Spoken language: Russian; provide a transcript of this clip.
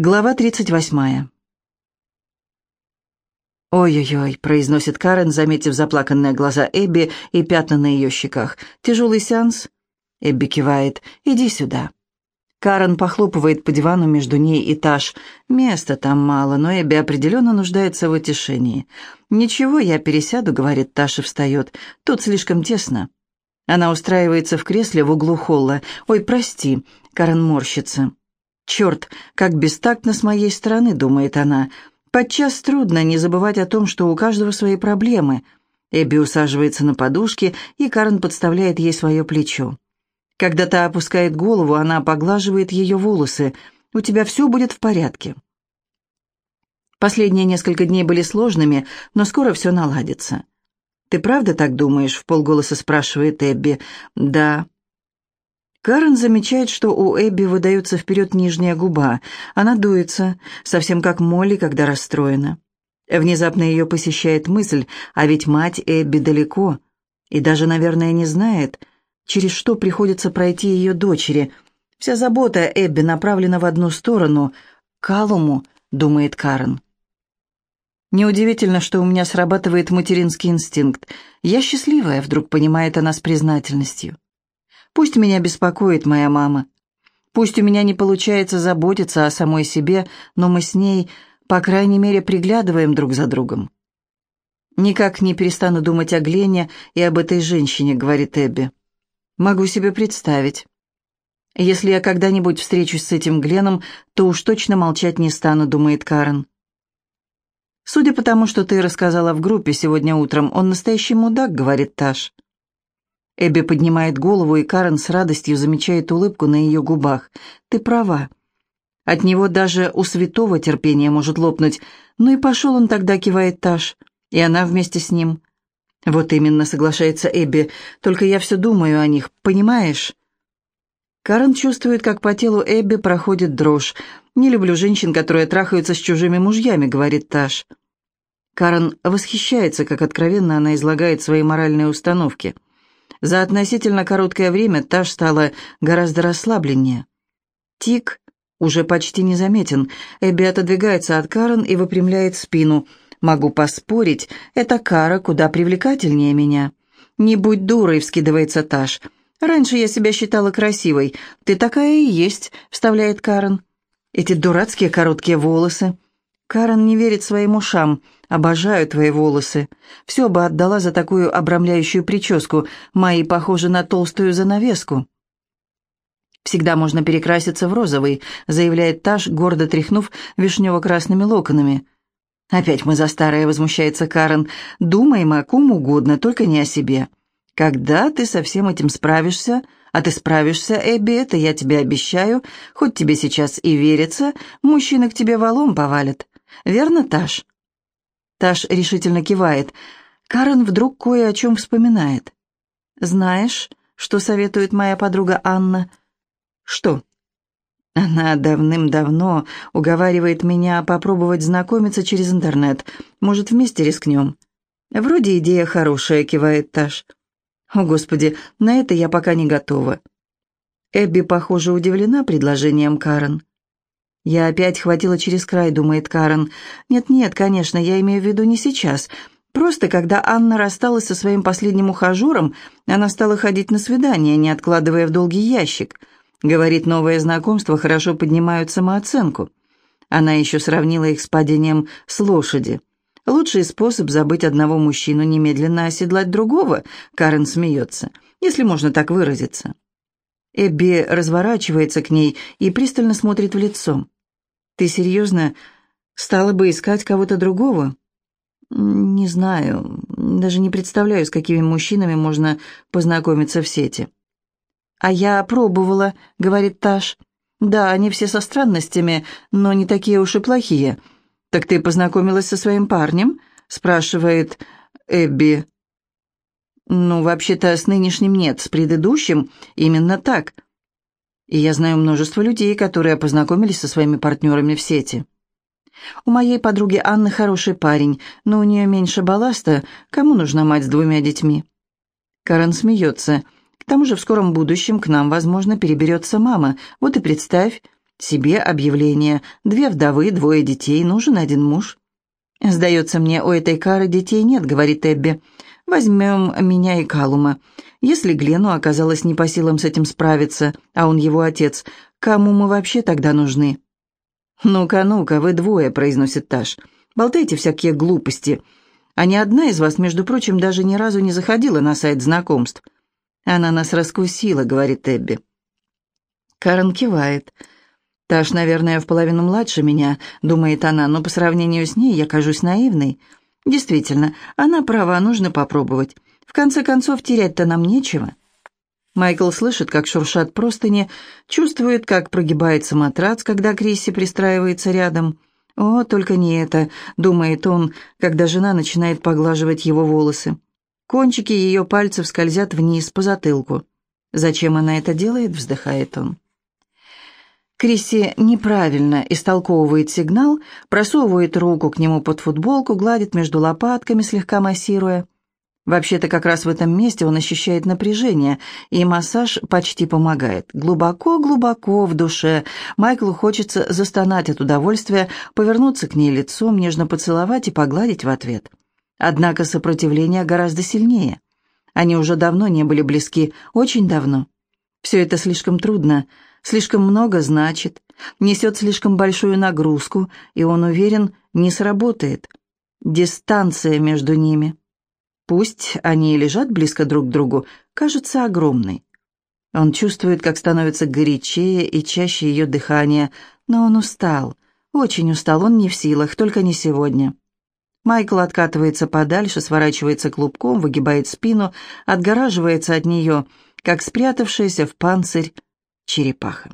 Глава 38. «Ой-ой-ой», — произносит Карен, заметив заплаканные глаза Эбби и пятна на ее щеках. «Тяжелый сеанс?» Эбби кивает. «Иди сюда». Карен похлопывает по дивану между ней и Таш. Места там мало, но Эбби определенно нуждается в утешении. «Ничего, я пересяду», — говорит Таш и встает. «Тут слишком тесно». Она устраивается в кресле в углу холла. «Ой, прости», — Карен морщится. «Черт, как бестактно с моей стороны», — думает она. «Подчас трудно не забывать о том, что у каждого свои проблемы». Эбби усаживается на подушке, и Карен подставляет ей свое плечо. Когда та опускает голову, она поглаживает ее волосы. «У тебя все будет в порядке». Последние несколько дней были сложными, но скоро все наладится. «Ты правда так думаешь?» — в полголоса спрашивает Эбби. «Да», Карен замечает, что у Эбби выдается вперед нижняя губа. Она дуется, совсем как Молли, когда расстроена. Внезапно ее посещает мысль, а ведь мать Эбби далеко, и даже, наверное, не знает, через что приходится пройти ее дочери. Вся забота Эбби направлена в одну сторону — к Алуму, думает Карен. Неудивительно, что у меня срабатывает материнский инстинкт. Я счастливая, вдруг понимает она с признательностью. Пусть меня беспокоит моя мама. Пусть у меня не получается заботиться о самой себе, но мы с ней, по крайней мере, приглядываем друг за другом. «Никак не перестану думать о Глене и об этой женщине», — говорит Эбби. «Могу себе представить. Если я когда-нибудь встречусь с этим Гленом, то уж точно молчать не стану», — думает Карен. «Судя по тому, что ты рассказала в группе сегодня утром, он настоящий мудак», — говорит Таш. Эбби поднимает голову, и Карен с радостью замечает улыбку на ее губах. «Ты права. От него даже у святого терпения может лопнуть. Ну и пошел он тогда, кивает Таш. И она вместе с ним». «Вот именно», — соглашается Эбби. «Только я все думаю о них, понимаешь?» Карен чувствует, как по телу Эбби проходит дрожь. «Не люблю женщин, которые трахаются с чужими мужьями», — говорит Таш. Карен восхищается, как откровенно она излагает свои моральные установки. За относительно короткое время Таш стала гораздо расслабленнее. Тик уже почти незаметен. Эбби отодвигается от Карен и выпрямляет спину. «Могу поспорить, эта Кара куда привлекательнее меня». «Не будь дурой», — вскидывается Таш. «Раньше я себя считала красивой. Ты такая и есть», — вставляет Карен. «Эти дурацкие короткие волосы». Карен не верит своим ушам. «Обожаю твои волосы. Все бы отдала за такую обрамляющую прическу. Мои похожи на толстую занавеску». «Всегда можно перекраситься в розовый», — заявляет Таш, гордо тряхнув вишнево-красными локонами. «Опять мы за старое», — возмущается Карен. «Думаем о ком угодно, только не о себе. Когда ты со всем этим справишься, а ты справишься, Эбби, это я тебе обещаю, хоть тебе сейчас и верится, мужчины к тебе валом повалят. Верно, Таш?» Таш решительно кивает. Карен вдруг кое о чем вспоминает. «Знаешь, что советует моя подруга Анна?» «Что?» Она давным-давно уговаривает меня попробовать знакомиться через интернет. Может, вместе рискнем? Вроде идея хорошая, кивает Таш. О, Господи, на это я пока не готова. Эбби, похоже, удивлена предложением Карен. «Я опять хватила через край», — думает Карен. «Нет-нет, конечно, я имею в виду не сейчас. Просто когда Анна рассталась со своим последним ухажером, она стала ходить на свидания, не откладывая в долгий ящик. Говорит, новые знакомства хорошо поднимают самооценку. Она еще сравнила их с падением с лошади. Лучший способ забыть одного мужчину немедленно оседлать другого, Карен смеется, если можно так выразиться. Эбби разворачивается к ней и пристально смотрит в лицо. Ты серьезно стала бы искать кого-то другого? Не знаю, даже не представляю, с какими мужчинами можно познакомиться в сети. А я пробовала, говорит Таш. Да, они все со странностями, но не такие уж и плохие. Так ты познакомилась со своим парнем? спрашивает Эбби. Ну, вообще-то с нынешним нет, с предыдущим именно так. И я знаю множество людей, которые познакомились со своими партнерами в сети. У моей подруги Анны хороший парень, но у нее меньше балласта. Кому нужна мать с двумя детьми? Карен смеется. К тому же в скором будущем к нам, возможно, переберется мама. Вот и представь, Себе объявление. Две вдовы, двое детей, нужен один муж. «Сдается мне, у этой кары детей нет», — говорит Эбби. «Возьмем меня и Калума. Если Глену оказалось не по силам с этим справиться, а он его отец, кому мы вообще тогда нужны?» «Ну-ка, ну-ка, вы двое», — произносит Таш. «Болтайте всякие глупости. А ни одна из вас, между прочим, даже ни разу не заходила на сайт знакомств». «Она нас раскусила», — говорит Эбби. Карен кивает. «Таш, наверное, в половину младше меня», — думает она, «но по сравнению с ней я кажусь наивной». «Действительно, она права, нужно попробовать. В конце концов, терять-то нам нечего». Майкл слышит, как шуршат простыни, чувствует, как прогибается матрац, когда Крисси пристраивается рядом. «О, только не это», — думает он, когда жена начинает поглаживать его волосы. Кончики ее пальцев скользят вниз по затылку. «Зачем она это делает?» — вздыхает он. Крисси неправильно истолковывает сигнал, просовывает руку к нему под футболку, гладит между лопатками, слегка массируя. Вообще-то как раз в этом месте он ощущает напряжение, и массаж почти помогает. Глубоко-глубоко в душе Майклу хочется застонать от удовольствия, повернуться к ней лицом, нежно поцеловать и погладить в ответ. Однако сопротивление гораздо сильнее. Они уже давно не были близки, очень давно. Все это слишком трудно, слишком много значит, несет слишком большую нагрузку, и он уверен, не сработает. Дистанция между ними. Пусть они и лежат близко друг к другу, кажется огромной. Он чувствует, как становится горячее и чаще ее дыхание, но он устал, очень устал, он не в силах, только не сегодня. Майкл откатывается подальше, сворачивается клубком, выгибает спину, отгораживается от нее, как спрятавшаяся в панцирь черепаха.